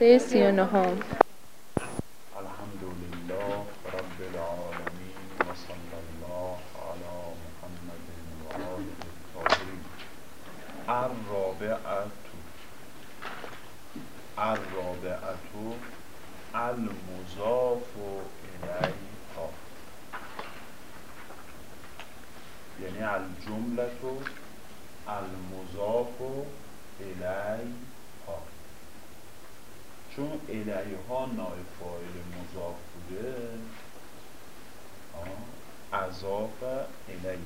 جلسه سی و نهم الحمد لله رب العالمین و صلی الله علی محمد و آله الطاهرین الرابعه الرابعه المضاف الیها یعنی الجمله المضاف الیها چون الیها نایب فاعل مضاف بوده اضاف الیه.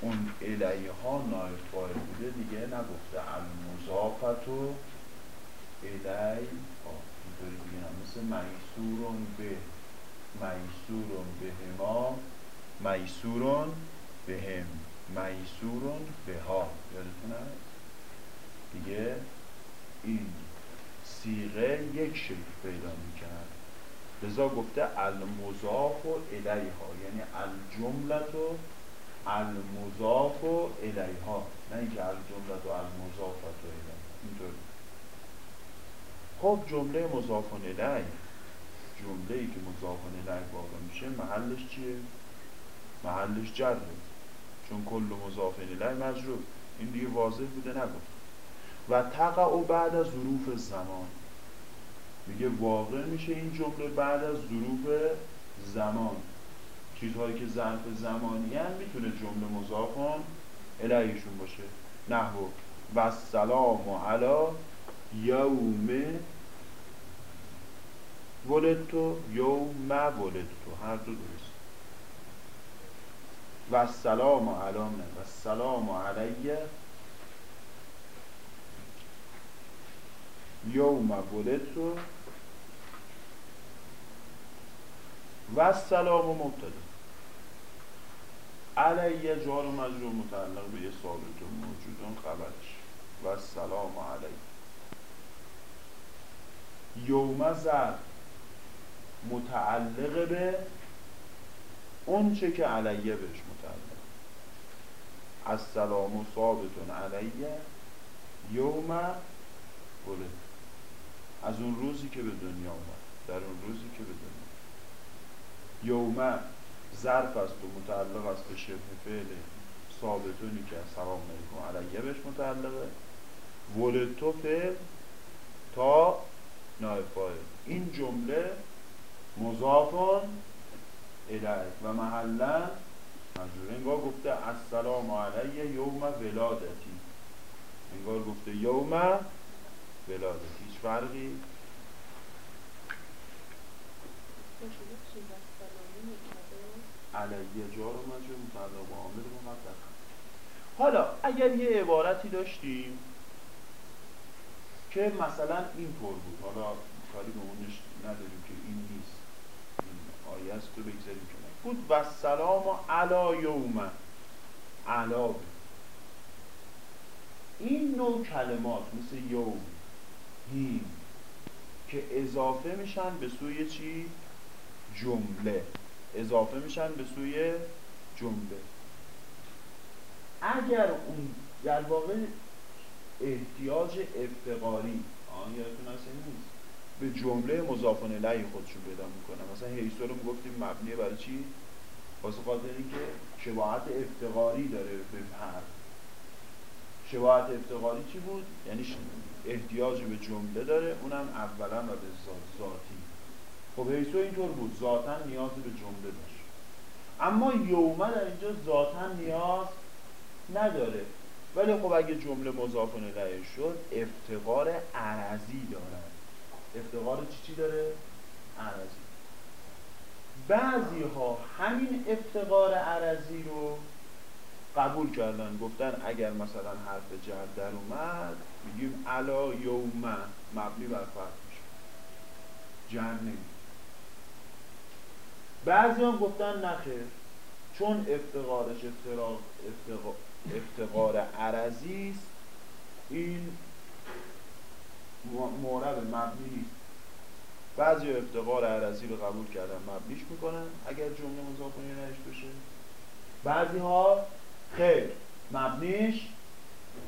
اون الیها نایب فاعل بوده دیگه نگفته المضافتو الیها اینطوری دیگه نه مثل میسورون به میسورون به هما میسورون به هم میسورون به ها یادتون هست دیگه این سیغه یک شکل پیدا می‌کرد. لذا گفته المضاف و الیها یعنی الجملت و المضاف و الیها. نه اینکه الجملت و المضاف و الیها خب جمله مضاف الی. جمله ای که مضاف الی واقع میشه محلش چیه؟ محلش جره. چون کل مضاف الی مجرور. این دیگه واضح بوده نگفت. و تقع بعد از ظروف زمان. میگه واقع میشه این جمله بعد از ظروف زمان. چیزهایی که ظرف زمانی هم می‌تونه جمله مضافان الیشون باشه. نحو و سلام و علا یوم ولدتو یوم ولدتو هر دو درست. و سلام و علام نه و سلام علیه یوم ولدتو و سلام و مبتدا. علیه جار و مجرور متعلق به ثابت و موجودون خبرش. و سلام علیه. یوم زر متعلق به اون چه که علیه بهش متعلق. از سلام و ثابتون علیه. یوم ولد از اون روزی که به دنیا آمد در اون روزی که به دنیا یوم ظرف است و متعلق است به شبه فعل ثابتونی که سلام علیکم علیه بهش متعلقه. ولد تو فعل تا نایب این جمله مضافون الیه و محلا مجرور انگار گفته السلام علیه یوم ولادتی. انگار گفته یوم ولادتی. هیچ فرقی؟ علیه جار مجرور متعلق با عامل مطلق حالا اگر یه عبارتی داشتیم که مثلا اینطور بود حالا کاری به اونش نداریم که این نیست این آیه است رو بگذاریم کنه بود و سلام و علا یوم علا این نوع کلمات مثل یوم هیم که اضافه میشن به سوی چی؟ جمله. اضافه میشن به سوی جمله. اگر اون در واقع احتیاج افتقاری آن یادتون هست نیست. به جمله مضاف الیه خودشون پیدا می‌کنه مثلا هیسو رو گفتیم مبنیه برای چی؟ واسه خاطر اینکه شباهت افتقاری داره به حرف شباهت افتقاری چی بود؟ یعنی احتیاج به جمله داره اونم اولا و به ذاتی. خب هیسو اینطور بود ذاتا نیاز به جمله داشت. اما یومه در اینجا ذاتا نیاز نداره. ولی خب اگه جمله مضاف الیه شد افتقار عرضی داره افتقار چی چی داره؟ عرضی. بعضی ها همین افتقار عرضی رو قبول کردن. گفتن اگر مثلا حرف جر در اومد میگیم علا یوم مبنی بر فرق میشه. نمی بعضی هم گفتن نخیر چون افتقارش افتقار, افتقار, افتقار عرضی است این مورد مبنی نیست. بعضی افتقار عرضی رو قبول کردن مبنیش می‌کنن. اگر جمله مضاف الیهش بشه بعضی ها خیر مبنیش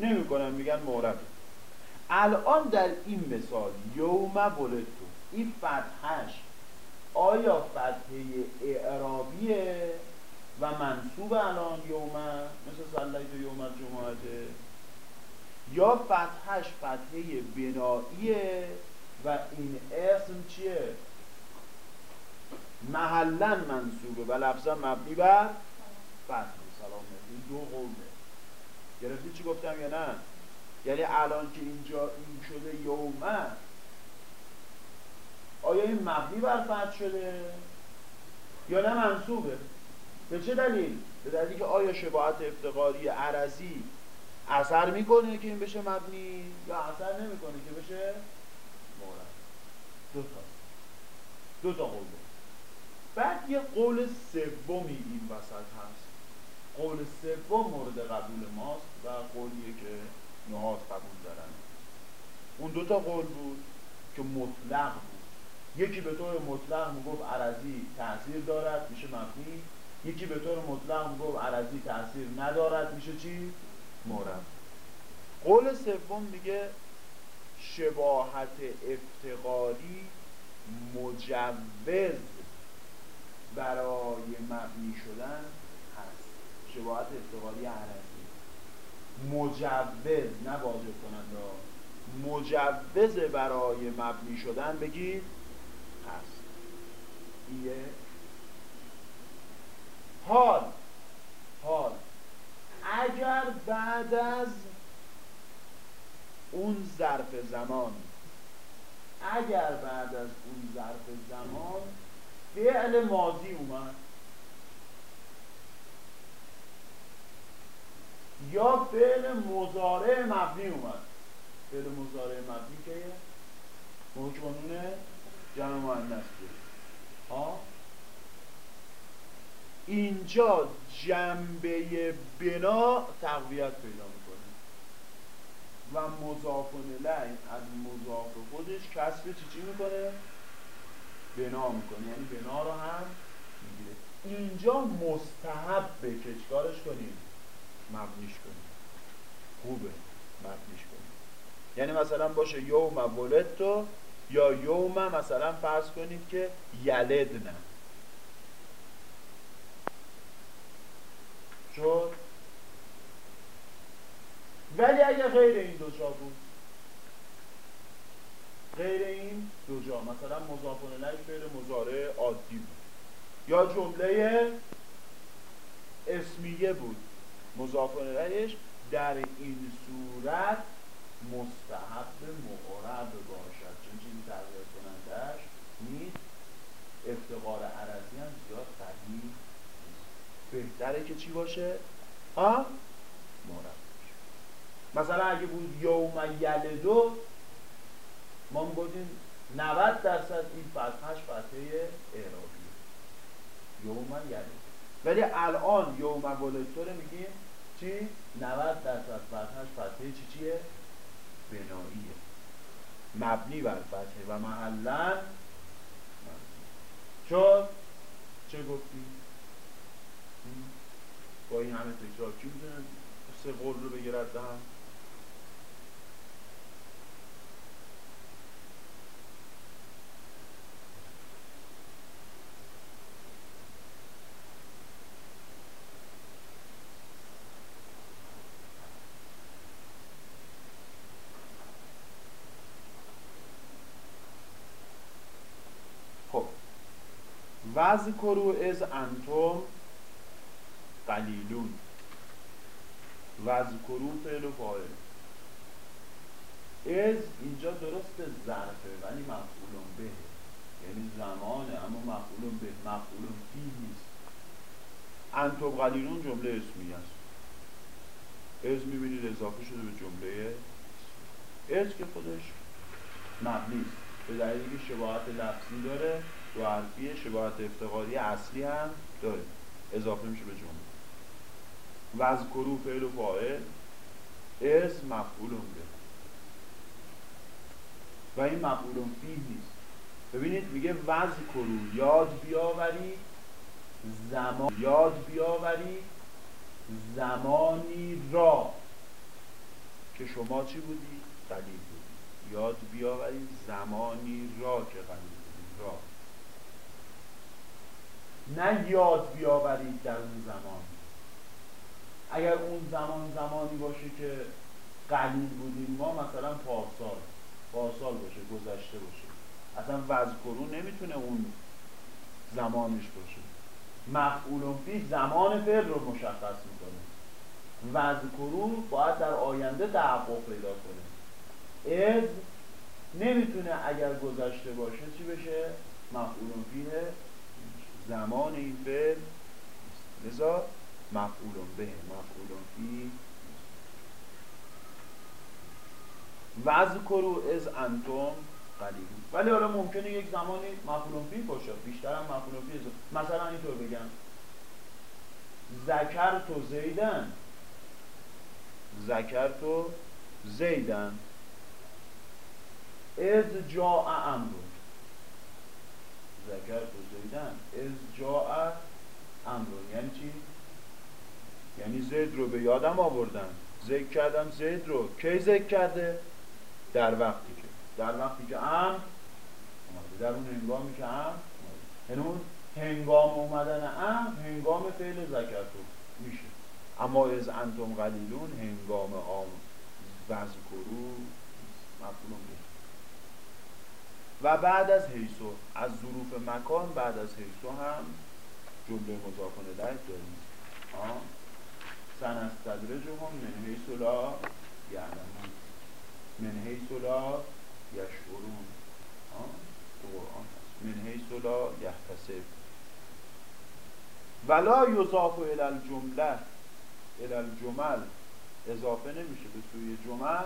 نمی‌کنن میگن مورد. الان در این مثال یوم ولدتو این فتحش آیا فتحه اعرابیه و منصوب الان یوم مثل صلیت یوم الجمعه؟ یا فتحش فتحه بناییه و این اسم چیه؟ محلا منصوبه و لفظا مبنی بر فتح سلام. این دو قوله گرفتی چی گفتم یا نه؟ یعنی الان که اینجا این شده یومه. آیا این مبنی بر فتح شده؟ یا نه منصوبه؟ به چه دلیل؟ به دلیلی که آیا شباعت افتقاری عرضی اثر می‌کنه که این بشه مبنی یا اثر نمی‌کنه که بشه؟ مورد دو تا. دو تا قول بعد یه قول سومی این وسط هست. قول سوم مورد قبول ماست و قولیه که نهاد قبول دارن. اون دو تا قول بود که مطلق بود. یکی به طور مطلق می‌گفت عرضی تاثیر دارد میشه مبنی. یکی به طور مطلق می‌گفت عرضی تاثیر ندارد میشه چی؟ مورد. قول سوم میگه شباهت افتقاری مجوز برای مبنی شدن هست. شباهت افتقاری عرضی. مجوز نه واجب کننده مجوز برای مبنی شدن بگید هست. ایه. حال. حال. اگر بعد از اون ظرف زمان اگر بعد از اون ظرف زمان فعل ماضی اومد. یا فعل مزارع مبنی اومد. فعل مزارع مبنی که حکمانون جمع مؤنث ها؟ اینجا جنبه بنا تقویت پیدا می‌کنه. و مضاف الیه از مضاف خودش کسب چی چی می‌کنه؟ بنا می‌کنه. یعنی بنا رو هم می‌گیره. اینجا مستحب به چکارش کنیم؟ مبنیش کنیم. خوبه مبنیش کنیم. یعنی مثلا باشه یوم ولدتو یا یوم مثلا فرض کنید که یلدنه شد؟ ولی اگه غیر این دو جا بود؟ غیر این دو جا. مثلا مضاف الیه فعل مضارع عادی بود. یا جمله اسمیه بود. مضاف الیهش در این صورت مستحب مقرب باشد. چون چیزی تغییر کنندهش نیست افتقار عرضی هم زیاد قدیم بهتره که چی باشه؟ ها؟ مورد مثلا اگه بود یوم یلدو ما می‌گفتیم 90 درصد این فتحش فتحه اعرابیه. یوم یلدو ولی الان یوم ولدتو میگیم چی؟ 90 درصد فتحش فتحه چی چیه؟ بناییه مبنی بر فتحه و محلا شد چه گفتی؟ با این همه تکرار کی می‌تونه سه قول رو بگیرد هم خب وذکرو از انتم قلیلون. وذکرو فعل و فاعل. از اینجا درست ظرفه ولی مفعولون به. یعنی زمانه اما مفعولون به. مفعولون فی نیست. انتم قلیلون جمله اسمی است. از می‌بینید اضافه شده به جمله از که خودش مبنی به دلیلی که شباهت لفظی داره. و حرفی شباهت افتقاری اصلی هم داره. اضافه میشه به جمله. از کرو فعل و فاعل. از مفعولون به و این مفعولون فی نیست. ببینید میگه وز کرو یاد بیاوری زمان. یاد بیاوری زمانی را. که شما چی بودی؟ قلیل بودیم یاد بیاورید زمانی را که قلیل بودیم را نه یاد بیاورید در اون زمان. اگر اون زمان زمانی باشه که قلیل بودیم ما مثلا پارسال پارسال باشه گذشته باشه. اصلا وذکرو نمی‌تونه اون زمانش باشه. مفعول فی زمان فعل رو مشخص می‌کنه. وذکرو باید در آینده تحقق پیدا کنه. از نمی‌تونه اگر گذشته باشه چی بشه؟ مفعول فیه زمان این فعل لذا مفعول به مفعول فی وذکرو از انتم قلیل ولی حالا ممکنه یک زمانی مفعول فی باشه بیشتر هم مفعول فی مثلا اینطور بگم. ذکر تو زیدن. ذکر تو زیدن. از جاء امرو تو زیدن از جاء امرو یعنی چی؟ یعنی زید رو به یادم آوردن. ذکر کردم زید رو. کی ذکر کرده؟ در وقتی که. در وقتی که ام در اون هنگامی که ام یعنی اون هنگام اومدن ام هنگام فعل ذکرتو میشه. اما از انتم قلیلون هنگام آم وذکرو مفهوم و بعد از حیثو از ظروف مکان بعد از حیثو هم جمله مضافانه درک داریم سنستدرجهم من حیث لا یعلمون. من حیث لا یشعرون. تو قرآن هست. من حیث لا یحتسب. ولا یضاف الى الجمله. الى الجمل. اضافه نمیشه. به سوی جمل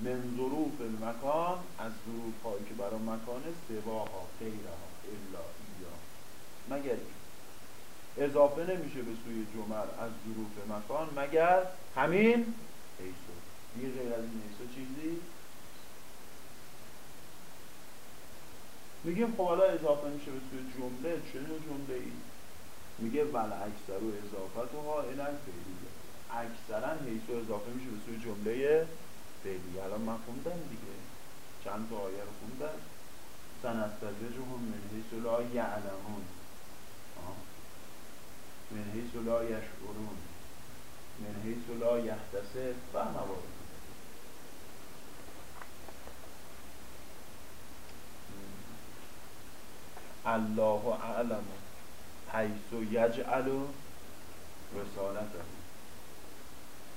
من ظروف المکان از ظروف هایی که برای مکان سواها غیرها الا ایا مگر اضافه نمیشه به سوی جمل از ظروف مکان مگر همین حیثو دیگه غیر از این حیثو چیزی میگیم خب حالا اضافه میشه به سوی جمله چه جمله ای میگه ول اکثر و اضافت ها اینن فعلیه اکثرا حیث اضافه میشه به سوی جمله فعلی الان من خوندم دیگه. چند تا آیه رو خوندم. سنستدرجهم من حیث لا یعلمون من حیث لا یشعرون. من حیث لا یحتسب و موارد. الله اعلم حیث یجعل رسالته.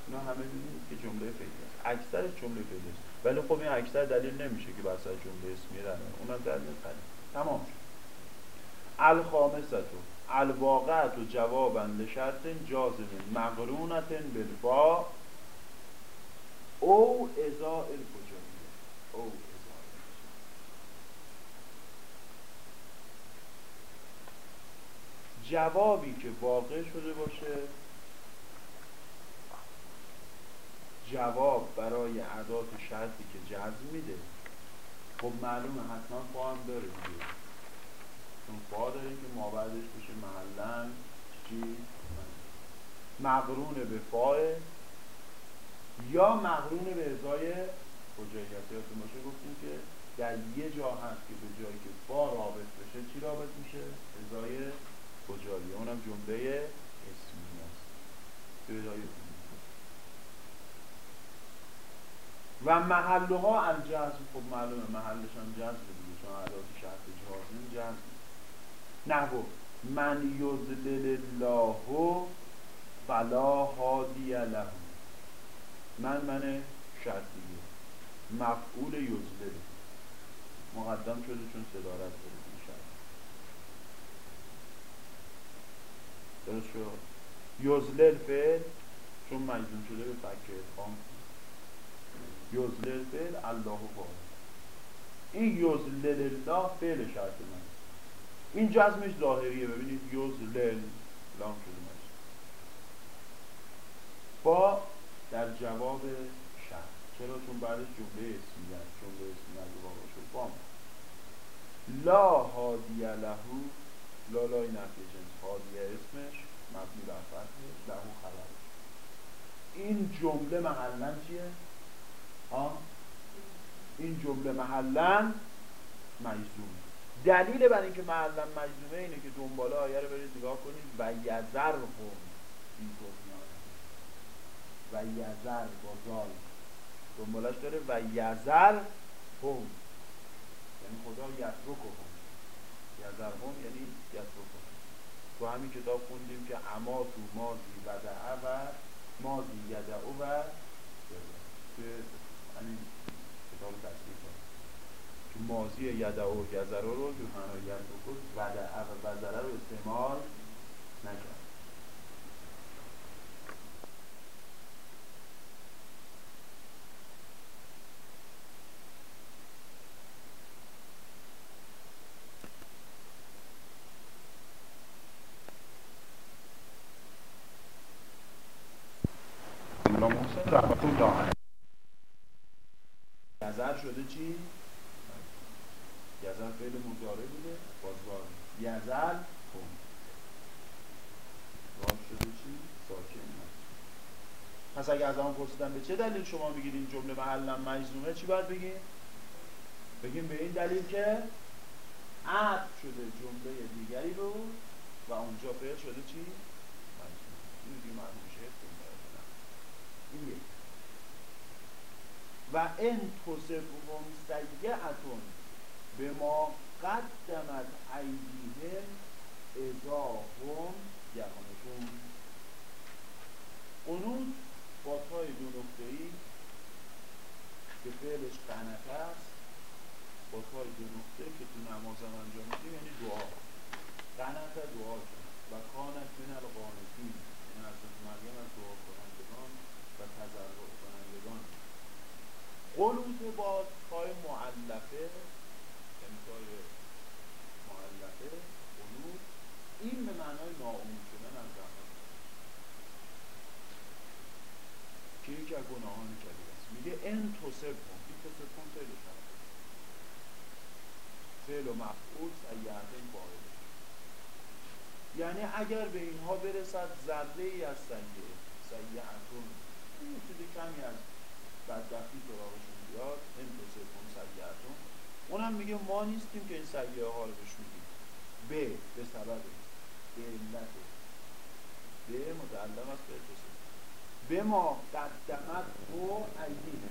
اینا همه که جمله فعلی است اکثر جمله فعلی است ولی خب این اکثر دلیل نمیشه که بر جمله اسمی در اونم دلیل قلیل تمام شد. الخامستو الواقعت و جوابا لشرط جازم مقرونت بالفا او ازا الفجاییه او جوابی که واقع شده باشه جواب برای عدات شرطی که جزم میده خب معلومه حتما فا هم داره دیگه چون فا داریم که ما بعدش بشه محلا چی؟ مقرون به فا یا مقرون به ازای یادتون باشه گفتیم که در یه جا هست که به جایی که فا رابط بشه چی رابط میشه؟ ازای کجایی اونم جمله اسمی است و محلها الجزم خب معلومه محلش هم جزم دیگه چون عدات شرط جازم جزم نحو من یضلل الله فلا هادی له. من من شرطیه. مفعول یضلل مقدم شده چون صدارت داره درست شد؟ یزلل فعل چون مجزوم شده به فکر ادغام یزلل فعل الله فاعل این یزلل الله فعل شرط من. این جزمش ظاهریه ببینید یزلل لام من. با در جواب شرط. چرا؟ چون بعدش جمله اسمی هست جمله اسمی از واقع شد با لا هادی لهو. لا لای نفی جنس. حالیه اسمش مبنی بر فتح لهو خبر. این جمله محلا چیه؟ ها؟ جمله محلا مجزوم دلیل بر اینکه محلا مجزومه اینه که دنباله آیه رو برید نگاه کنید. و یزر هم این و یزر با زال دنبالش داره و یزر هم. یعنی خدا یترک هم. یزر هم یعنی یترک هم. تو همین کتاب خوندیم که اما تو مازی و دعه و مازی یدعو و که همین کتاب تصویر که مازی یدعو یزر رو تو همه یترک و و بزره رو استعمال نکرد رحمت الله یزر شده چی؟ یزر فعل مضارع بوده بازوار یزر کن واو شده چی؟ ساکن پس اگه از آن پرسیدن به چه دلیل شما میگید این جمله محلا مجزومه چی باید بگیم؟ بگیم به این دلیل که عد شده جمله دیگری رو و اونجا فعل شده چی؟ مجزومه این دیگه معلوم این و ان تصبهم سیعتون به ما قدمت ایدیهم ازا هم یقانتون قنوت با تای دو نقطه ای که فعلش قنته است با تای دو نقطه که تو نمازم انجام میدیم یعنی دعا. قنته دعا کرد و کانت من القانتین یعنی از مریم از دعا کنندگان و تضرع کنندگان. قلوت با تای معلفه یعنی تای معلفه قلوت این به معنای ناامید شدن از رحمت که یکی از گناهان کبیر است. میگه ان توسب کن این توسب کن فعل شرط فعل و مفعول سیعتین فاعل یعنی اگر به اینها برسد ذره ای از سیعه سیعتون این چیز کمی از بدبختی سراغشون بیاد این دو سوم سیعتون اونم میگه ما نیستیم که این سیعه ها رو بهش میگیم. به به سبب به علت. به متعلم است به تو به ما قدمت و ایدین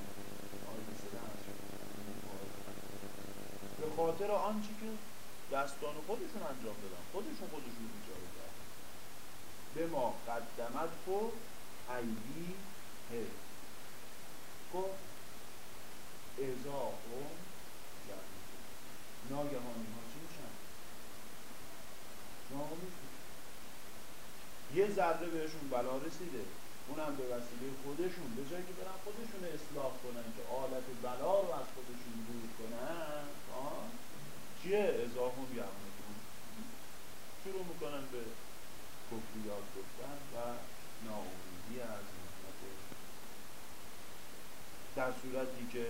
به خاطر آنچه که دستان خودشون انجام دادن. خودشون خودشون بیچاره کردن. به ما قدمت و ایدی هه گفت ازا و ناگهانی ها چی میشن؟ ناامید یه ذره بهشون بلا رسیده. اونم به وسیله خودشون به جایی که برن خودشون اصلاح کنن که آلت بلا رو از خودشون دور کنن چیه ازاهم یعمدون شروع می‌کنن به کفریات گفتن و ناامیدی از در صورتی که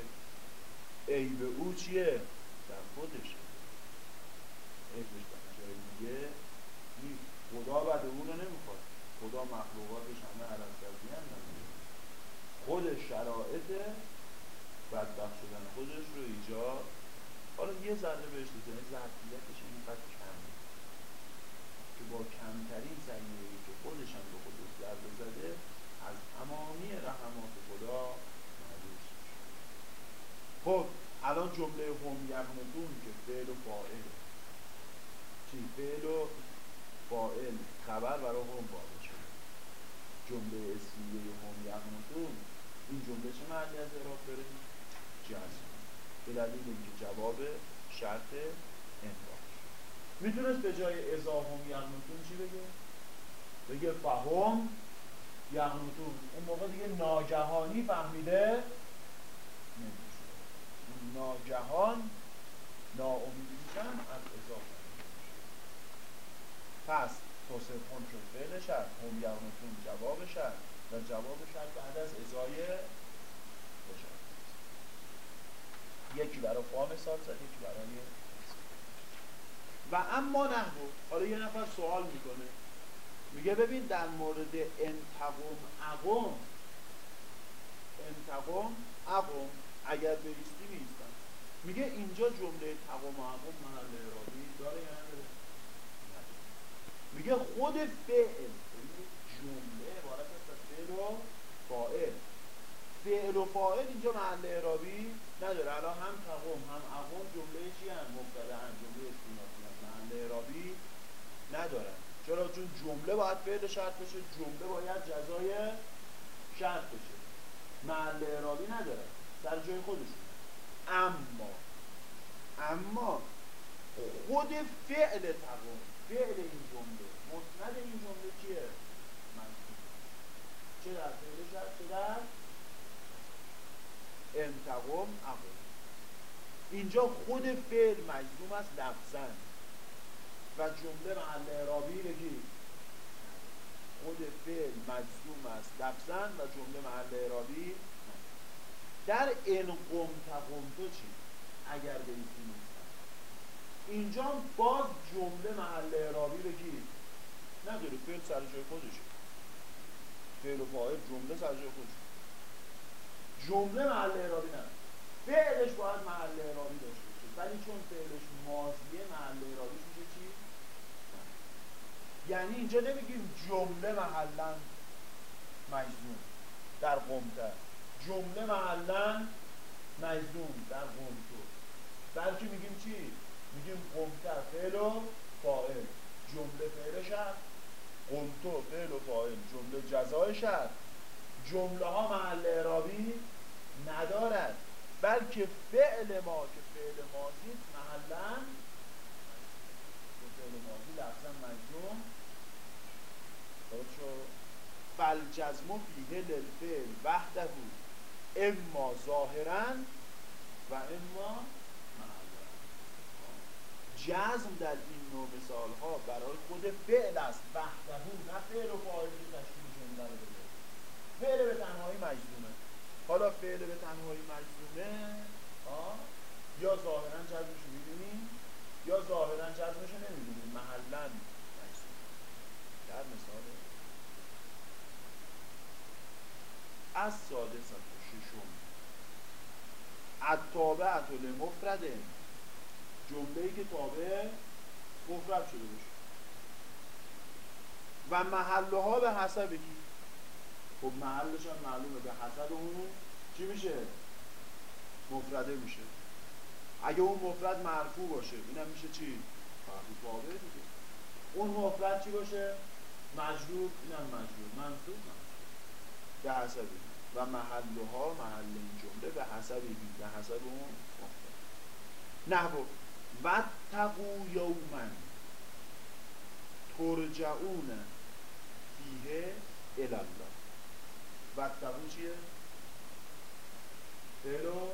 عیب او چیه؟ در خودشه. عیبش در جای دیگه نیست. خدا بد او رو نمی‌خواد. خدا مخلوقاتش همه عرض هم خود شرایط بدبخت شدن خودش رو ایجاد. حالا یه ذره بهش دیگه ظرفیتش اینقدر کمه که با کمترین سیعه که خودش هم به خودش ضربه زده از تمامی رحمات خدا خب الان جمله هم یقنتون که فعل و فاعل. چی؟ فعل و فاعل. خبر برای هم شد جمله اسمیه هم یقنتون این جمله چه معنی از اعراب داره؟ جزم به دلیل اینکه جواب شرط انفاق می‌تونست به جای ازا هم یقنتون چی بگه؟ بگه فهم یقنتون اون موقع دیگه ناگهانی فهمیده ناگهان ناامید میشن از اضافه پس توصف هم شد. فعل شد هم یغنتون جواب شد و جواب شد بعد از ازای بشد یکی برای فا مثال زد یکی برای و اما نحو حالا یه نفر سوال می‌کنه. میگه ببین در مورد انتقم اقم انتقم اقم اگر بریستی نیستن. میگه اینجا جمله تقوم و عقوم محل اعرابی داره نداره میگه خود فعل یعنی جمله عبارت است از فعل و فاعل. فعل و فاعل اینجا محل اعرابی نداره. الان هم تقوم هم عقوم جمله چی هم مبتدا هم جمله استینافی هم محل اعرابی ندارن چرا؟ چون جمله باید فعل شرط بشه جمله باید جزای شرط بشه. محل اعرابی نداره. در جای خودشون اما اما خود فعل تقوم. فعل این جمله مسند این جمله چیه؟ منصوب چه در فعل شرط چه در انتقام عقوم اینجا خود فعل مجزوم است لفظا و جمله محل اعرابی بگید خود فعل مجزوم است لفظا و جمله محل اعرابی در ان قم تو چی؟ اگر بریسی اینجا باز جمله محل اعرابی بگید نداره فعل سر جای خودشه فعل و فاعل جمله سر جای خودشه جمله محل اعرابی نداره فعلش باید محل اعرابی داشته باشه. ولی چون فعلش ماضیه محل اعرابیش میشه چی؟ یعنی اینجا نمیگیم جمله محلا مجزوم در قمتر جمله محلا مجزوم در قمتو بلکه میگیم چی؟ میگیم قمتر فعل و فاعل. جمله فعل شد قمتو فعل و فاعل. جمله جزای شد جمله ها محل اعرابی ندارد بلکه فعل ما که فعل ماضی محلا فعل ماضی لفظا مجزوم فالجزم فیه للفعل وحده اما ظاهرا و اما جزم در این نوع مثال ها برای خود فعل است. وحده نه فعل و فاعل که تشکیل جمله رو بده. فعل به تنهایی مجزومه. حالا فعل به تنهایی مجزومه یا ظاهرا جزمش می‌دونیم یا ظاهرا جزمش نمی‌دونیم محلا مجزوم در مثال از سادس و ششم. التابعت لمفرد جمله که تابع مفرد شده باشه. و محله ها به حسب کی؟ خب محلش هم معلومه. به حسب اون چی میشه؟ مفرده میشه. اگه اون مفرد مرفوع باشه اینم میشه چی؟ مرفوع تابع دیگه. اون مفرد چی باشه؟ مجرور. اینم مجرور. منصوب به حسب و محله ها محل این جمله به حسب به حسب اون مفرد. نحو واتقو یومن ترجعون فیه الالله واتقو چیه؟ فعل و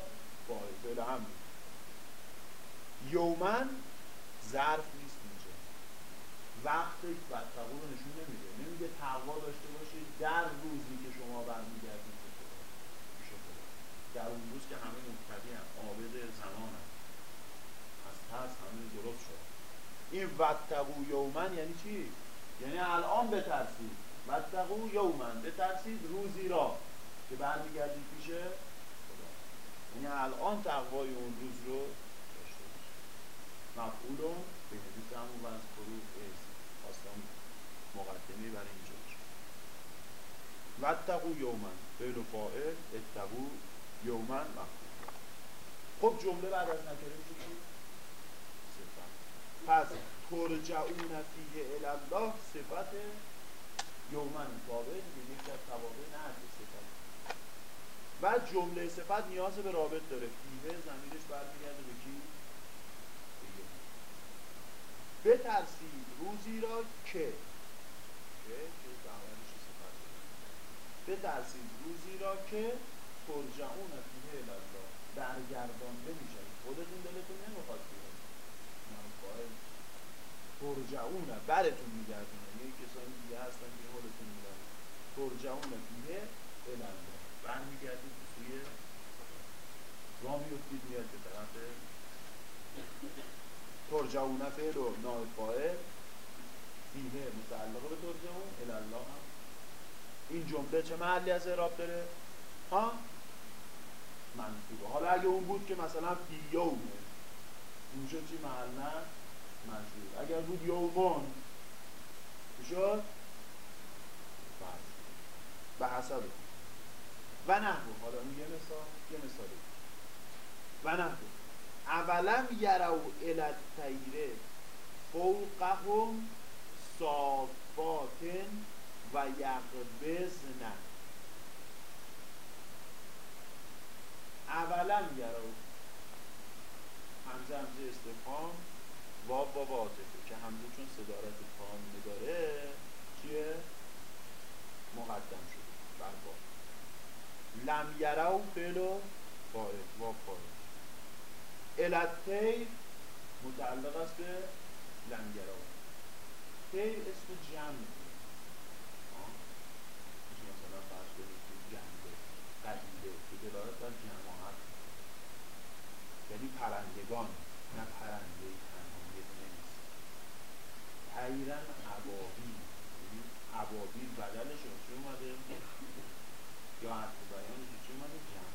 فاعل فعل هم یومن ظرف نیست اینجا. وقت واتقو رو نشون نمیده. نمیگه تقوا داشته باشید در روزی که شما برمیگردید در اون روز که همه مبتدی هم عابد زمان. هست همین درست شد. این وتقو یومن یعنی چی؟ یعنی الان بترسید. وتقو یومن بترسید روزی را. که برمیگردید پیش خدا. یعنی الان تقوای اون روز رو داشته باشید. مفعولون به حدیث همون وز فرو خواستم مقدمه برای اینجا وتقو یومن فعل و فاعل اتقو یومن مفعول. خب جمله بعد از نکره چی؟ ترجعون فیه الله صفت یومن. تابع دیگه یکی از توابع نه صفت. و جمله صفت نیاز به رابط داره. فیه زمینش برمیگرده به کی؟ بترسید روزی را که. که؟ که بترسید روزی را که ترجعون فیه الله. برگردانده میشه خودتون دلتون نمی‌خواد ترجعون برتون میگردونه. یه کسانی دیگه هستن که حالتون میدن ترجعون فیه الانده برمیگردید به سوی را میفتید میاد به طرف ترجعون فعل و نایب فاعل فیه متعلق به ترجعون الله هم. این جمله چه محلی از اعراب داره؟ ها؟ منصوبه. حالا اگه اون بود که مثلا فی یومه اونجا چی محل نه؟ منصوب اگر بود یومون شد؟ به حسب و نه حالا یه مثال یه مثال و نه اولم یرو الت تیره فوقهم صافاتن و یقبزن اولم یرو. همزه همزه استفهام. واب با عاطفه که همزه چون صدارت تام داره چیه؟ مقدم شده بر باب. لم یرو فعل و فاعل واب فاعل. التیر متعلق است به لم یرو تیر اسم جمع. مثلا فرض کنید که جمع قبیله که دلالت بر جماعت یعنی پرندگان نه پرنده. تیرن عبابی یعنی عبابی بدلش چی اومده؟ یا حرف بیانش چی اومده؟ جمع.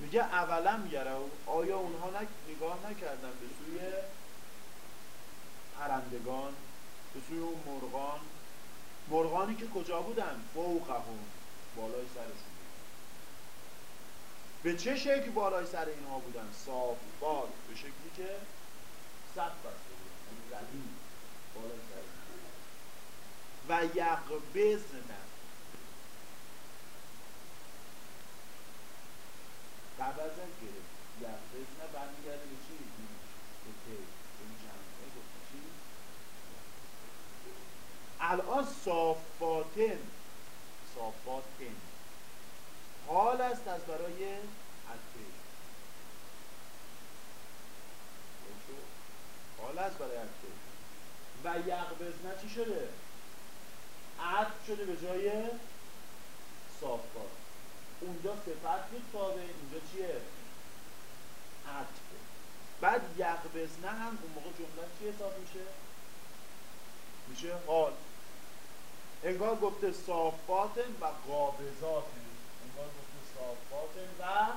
میگه اولم یرو آیا اونها نگاه نکردن به سوی پرندگان؟ به سوی اون مرغان؟ مرغانی که کجا بودن؟ فوقهم بالای سرشون. به چه شکل بالای سر اینها بودن؟ صاف باد به شکلی که بسته بودن یعنی و یقبزن قبضن گرفت. یقبزن برمیگرده به چی؟ به جمعه گفت. چی؟ الان صافاتن. صافاتن. حال است از برای عطفه حال است برای عطفه و یقبزنه چی شده؟ عطف شده به جای صافات اونجا صفت بود تابه اینجا چیه؟ عطفه بعد یقبزنه هم اون موقع جمله چی حساب میشه؟ میشه حال انگار گفته صافات و قابضات انگار گفته صافات و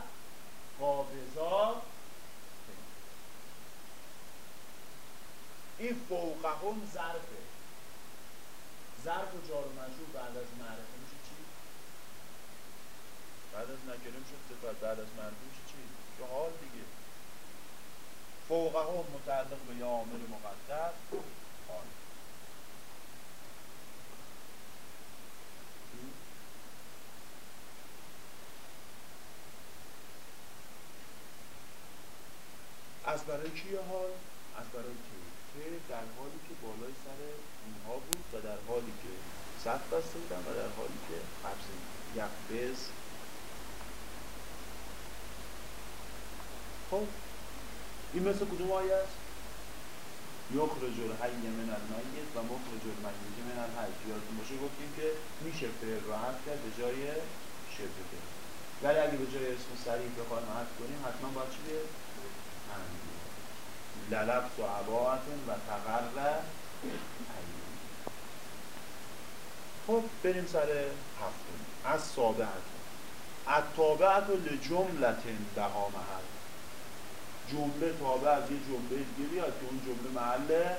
قابضات این فوقهم ظرفه ظرف و جار و بعد از معرفه میشه چی؟ بعد از نکره میشه صفت بعد از معرفه میشه چی؟ یه حال دیگه فوقهم متعلق به یه عامل مقدر حال از برای کی حال؟ از برای کی؟ که در حالی که بالای سر اونها بود و در حالی که صف بسته بودن و در حالی که قبض یقبز خب این مثل کدوم آیه است؟ یخرج الحی من المیت و مخرج المیت من الحی. یادتون باشه گفتیم که میشه فعل رو حذف کرد به جای شبه ولی اگه به جای اسم سریع بخوایم حذف کنیم حتما باید چی بیاد للبس و عباعتون و تقر خب بریم سر هفتم. از سابعتون. از تابعت لجملتن دها محل. جمله تابع از یه جمله دیگه بیاد که اون جمله محل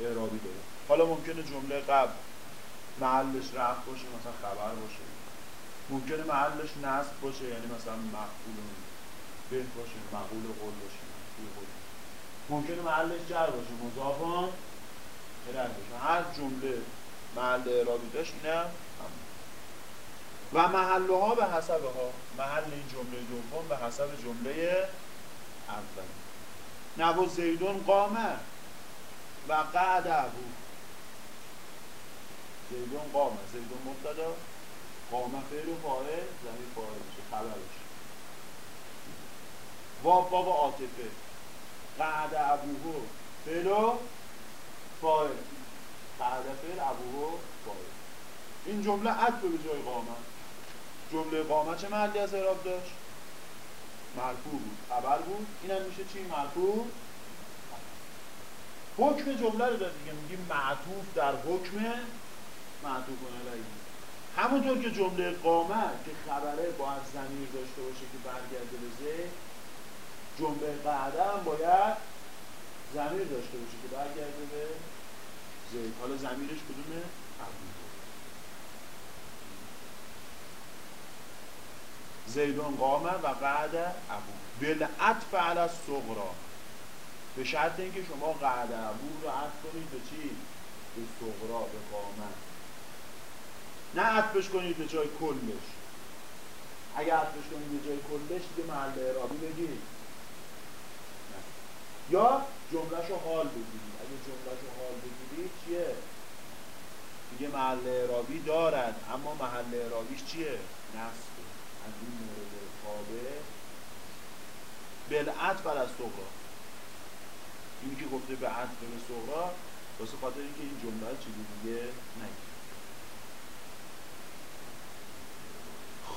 اعرابی داره. حالا ممکنه جمله قبل محلش رفت باشه مثلا خبر باشه. ممکنه محلش نصب باشه یعنی مثلا مقبول به باشه مقبول قول باشه ممکنه محلش جر باشه. مضافان هر باشه هر جمله محل اعرابی داشت اینم و محلها به حسب ها محل این جمله دوم به حسب جمله اول. نبو زیدون قامه و قعد ابو. زیدون قامه. زیدون مبتدا. قامه فعل و فاعل زمین فاعل میشه خبرش واب باب عاطفه. قعد ابوهو. فعل و فاعل. قعد فعل ابوهو فاعل. این جمله عطف به جای قامه جمله قامه چه محلی از اعراب داشت؟ مرفوع بود. خبر بود. اینم میشه چی؟ مرفوع. حکم جمله رو داد دیگه. میگیم معطوف در حکم معطوف علیه. همونطور که جمله قامت که خبره با از زمیر داشته باشه که برگرده به جمله قعده هم باید زمیر داشته باشه که برگرده به زید حالا زمیرش کدومه؟ زیدون قامه و قعد ابو بالعطف علی الصغرا. به شرط اینکه شما قعد ابو رو عطف کنید به چی؟ به صغرا به قامه نه عطفش کنید به جای کلش. اگر عطفش کنید به جای کلش دیگه محل اعرابی بگید یا جملهشو حال بگیرید اگه جملهشو حال بگیرید چیه؟ دیگه محل اعرابی دارد اما محل اعرابیش چیه؟ نصبه از این مورد خوابه بلعت بر از صغرا. اینی که گفته به عطف به صغرا واسه خاطر اینکه این جمله چیزی دیگه نگید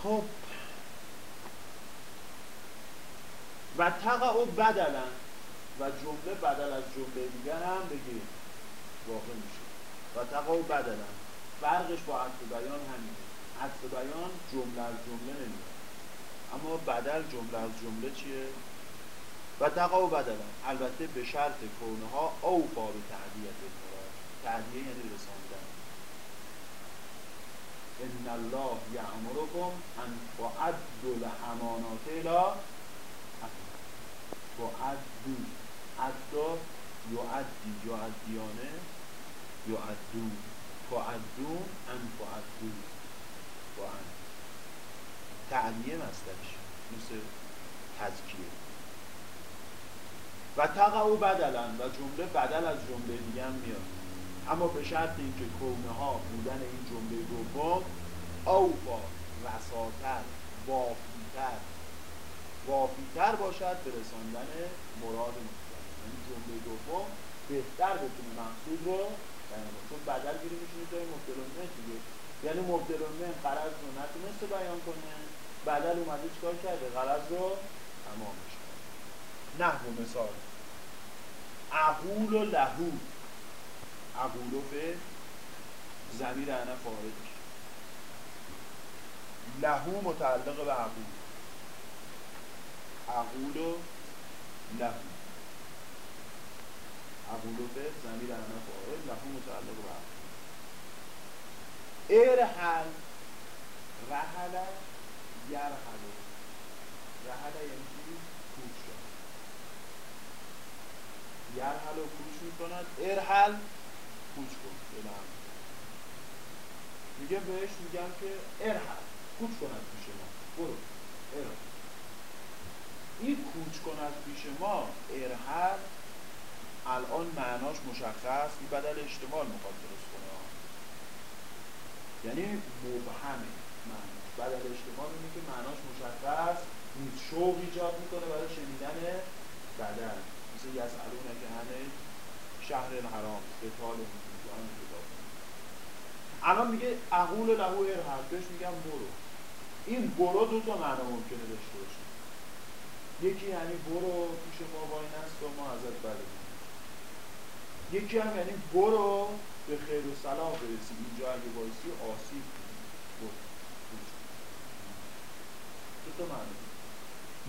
خب. و تقع بدلن و جمله بدل از جمله دیگر هم بگیریم. واقع میشه. و تقع بدلن فرقش با عطف بیان همینه. عطف بیان جمله از جمله نمیاد. اما بدل جمله از جمله چیه؟ و تقع بدلن البته به شرط کونه ها اوفا به تعدیت تعدیه یعنی رساندن. ان الله یعمرکم ان تعدوا الامانات الى تعدوا عدا یعدی یعدیانه یعدو تعدون ان تعدو با ان. تعلیه مسترش مثل تذکیه. و تقع بدلن و جمله بدل از جمله دیگه هم میاد. اما به شرط اینکه کونه ها بودن این جمله دوم اوفا رساتر وافیتر. وافیتر باشد به رساندن مراد یعنی جمله دوم بهتر بتونه مقصود رو چون بدل گیری میشه جای مبدل دیگه. یعنی مبدل من قرض رو نتونسته بیان کنه. بدل اومده چیکار کرده؟ قرض رو تمامش کرده نحو مثال. عقول و لهو. عقول و به زمیر انا فاردش لهو متعلق به عقول عقول و لهو. به زمیر انا فارد لهو متعلق به ارحل رحل یرحل. رحل یعنی چی؟ کوچ شد. یرحل و کوچ می‌کند. ارحل کوچ کن. میگه بهش میگم که ارحل کوچ کن از پیش ما. برو. ارحل این کوچ کن از پیش ما. ارحل الان معناش مشخص این بدل اجتمال می‌خواد درست کنه. یعنی مبهمه معناش. بدل اجتمال اینه که معناش مشخص نیست شوق ایجاد می‌کنه برای شنیدن بدل. مثل یسالونه که همه شهر حرام قتال الان میگه اقول لهو ارحل بهش میگم برو. این برو دو تا معنا ممکنه داشته باشه. یکی یعنی برو پیش ما وای نست و ما ازت بریم یکی هم یعنی برو به خیر و سلام برسی. اینجا اگه وایسی آسیب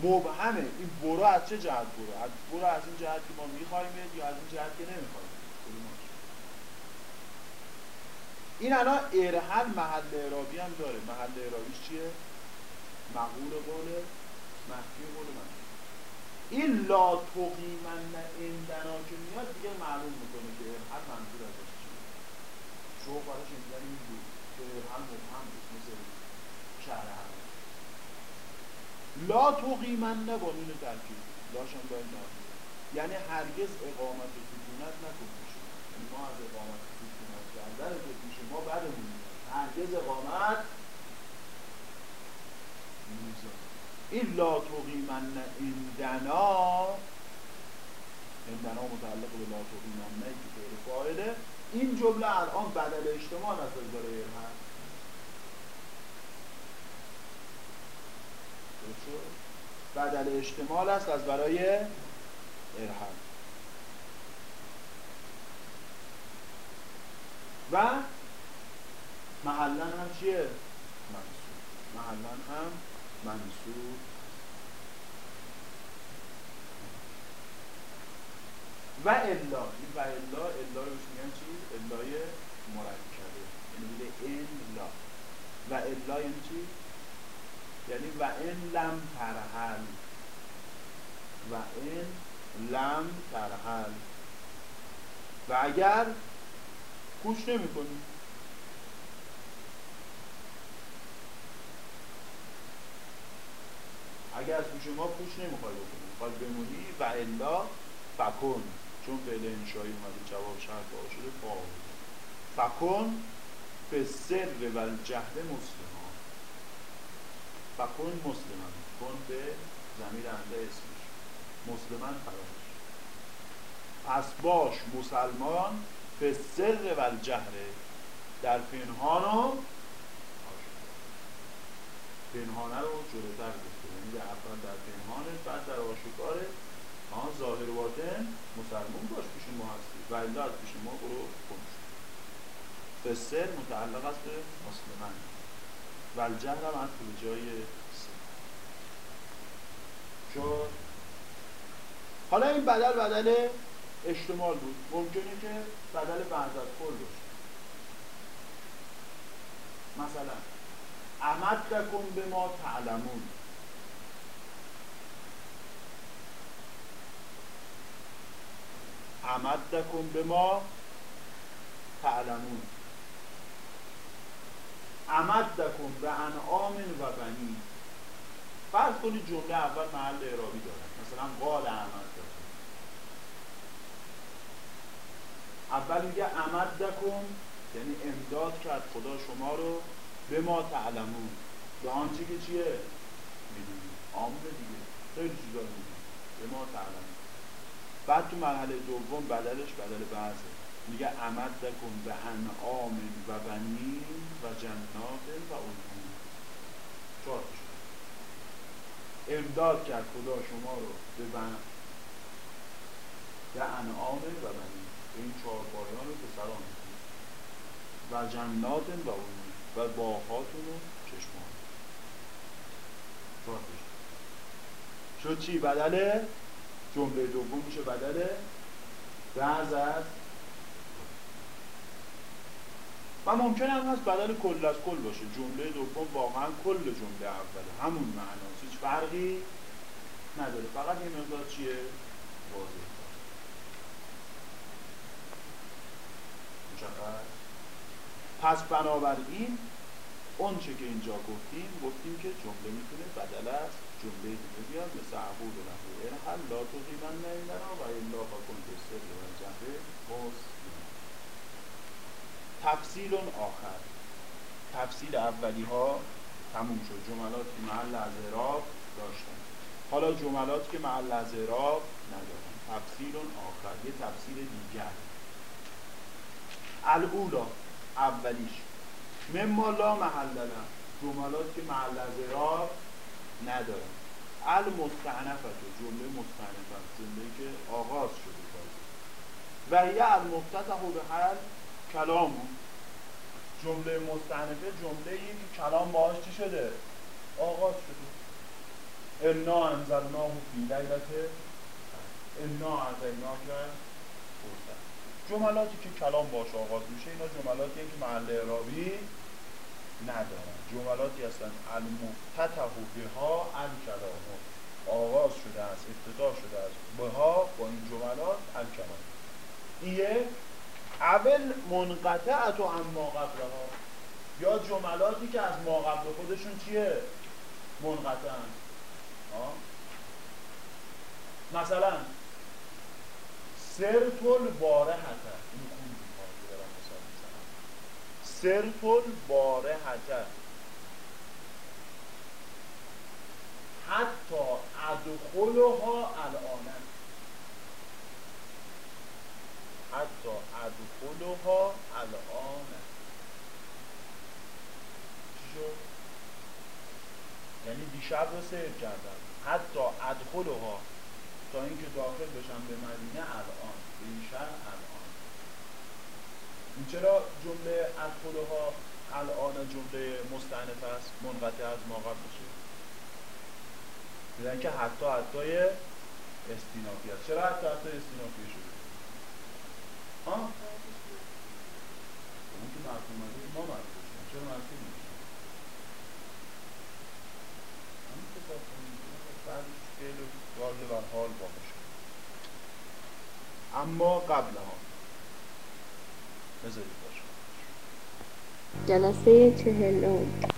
مبهمه. این برو از چه جهت برو؟ از برو از این جهت که ما می‌خوایم یا از این جهت که نمی‌خوایم این؟ الان ارحل محل اعرابی هم داره. محل اعرابیش چیه؟ مقول قول محکی قول محکی این لا تقیمن اندنا که میاد دیگه معلوم می‌کنه که هر منظور ازش چیه. شو براش شنیدن این بود که هم مبهم بود مثل شهر هم. لا تقیمن با نون ترکیب. لاشم باید نبود یعنی هرگز اقامت سکونت نکن پیش یعنی ما از اقامت سکونت کردن ما بدمون هرگز اقامت این لا تقیمن ایندنا ایندنا متعلق به لا تقیمن که غیر فاعله. این جمله الان بدل اجتماع از برای ارحل بدل اجتماع است از برای ارحل و محلا هم چیه؟ محلا هم منصوب و الا و الا الا رو میگن چی؟ الای مرکبه. یعنی میگه این لا و الا یعنی چی؟ یعنی و این لم ترحل. و این لم ترحل. و اگر کوش نمی کنی اگر از گوش ما پوش نمی‌خوای بکنی. می‌خوای بمونی و الا فکن. چون فعل انشایی اومده جواب شرط با شده فکن به سر و الجهل مسلمان. فکن مسلمان. کن به زمیر انده اسمش. مسلمان فرامش پس باش مسلمان به سر و الجهل. در پنهان و پنهانه رو جلوتر گفته در اول در پنهانه بعد در آشکاره. آن ظاهر باطن مسلمون باش پیش ما هستی. و الا از پیش ما برو کنش فسر متعلق است به مسلمان. و الجهر هم از به جای سر شد حالا این بدل بدل اجتمال بود. ممکنه که بدل بعد از کل باشه. مثلا امدکم به ما تعلمون. امدکم به ما تعلمون. امدکم به انعام و بنی فرض کنید جمله اول محل اعرابی داره مثلا قال امدکم اول میگه امدکم یعنی امداد کرد خدا شما رو به ما تعلمون. به آنچه که چیه؟ می‌دونی عامه دیگه. خیلی چیزا می‌دونی به ما تعلمون. بعد تو مرحله دوم بدلش بدل بعضه. میگه عمد کن به انعام و بنین و جنات و عیون چهار امداد کرد خدا شما رو به بن به انعام و بنین به این چهار پایان رو پسران و جنات و عیون و باغاتون و چشمان. چهار شد چی بدله؟ جمله دوم میشه بدل بعض از و ممکن هم هست بدل کل از کل باشه. جمله دوم واقعا کل جمله اوله. همون معناست هیچ فرقی نداره. فقط این مقدار چیه؟ واضح. پس بنابراین اون چه که اینجا گفتیم گفتیم که جمله می‌تونه بدل است جمله دیگه بیاد مثل عبود و نحو ارحل لا تقیمن نیلنا و الا فکن بسر و جهره تفصیل آخر. تفصیل اولی ها تموم شد. جملات که محل از اعراب داشتن. حالا جملات که محل از اعراب ندارن. تفصیل آخر. یه تفصیل دیگر. الاولا اولیش. مما لا محل جملات که محل از اعراب ندارن. المستعنفت جمله مستعنفت جمله که آغاز شده. و یه المفتتح به هر کلام. جمله مستعنفه جمله ای که کلام باهاش چی شده؟ آغاز شده. انا انزلناه فی لیلت. انا اعطیناک. جملاتی که کلام باش آغاز میشه اینا جملاتی که محل اعرابی ندارن. جملاتی هستن المفتتح بها الکلام آغاز شده است ابتدا شده است. بها با این جملات الکلام یک اول منقطعت و اما قبلها. یا جملاتی که از ما قبل خودشون چیه؟ منقطع مثلا سرتل باره حتر سرتل باره حتر حتی ادخلها الان. حتی ادخلها الان؟ یعنی دیشب رو سیر کردم. حتی ادخلها تا اینکه داخل بشم به مدینه الان به این شهر الان. این چرا جمله ادخلها الان جمله مستعنف است منقطع از ما قبلشه دیدن که حتی حتی استینافی است. چرا حتی حتی استینافی شده؟ ها؟ اون که مرفوع ما مرفوع چرا مرفوع میشه همین که بعدش فعل و حال باقی شد اما قبل ها بذارید باشه جلسه چهلم.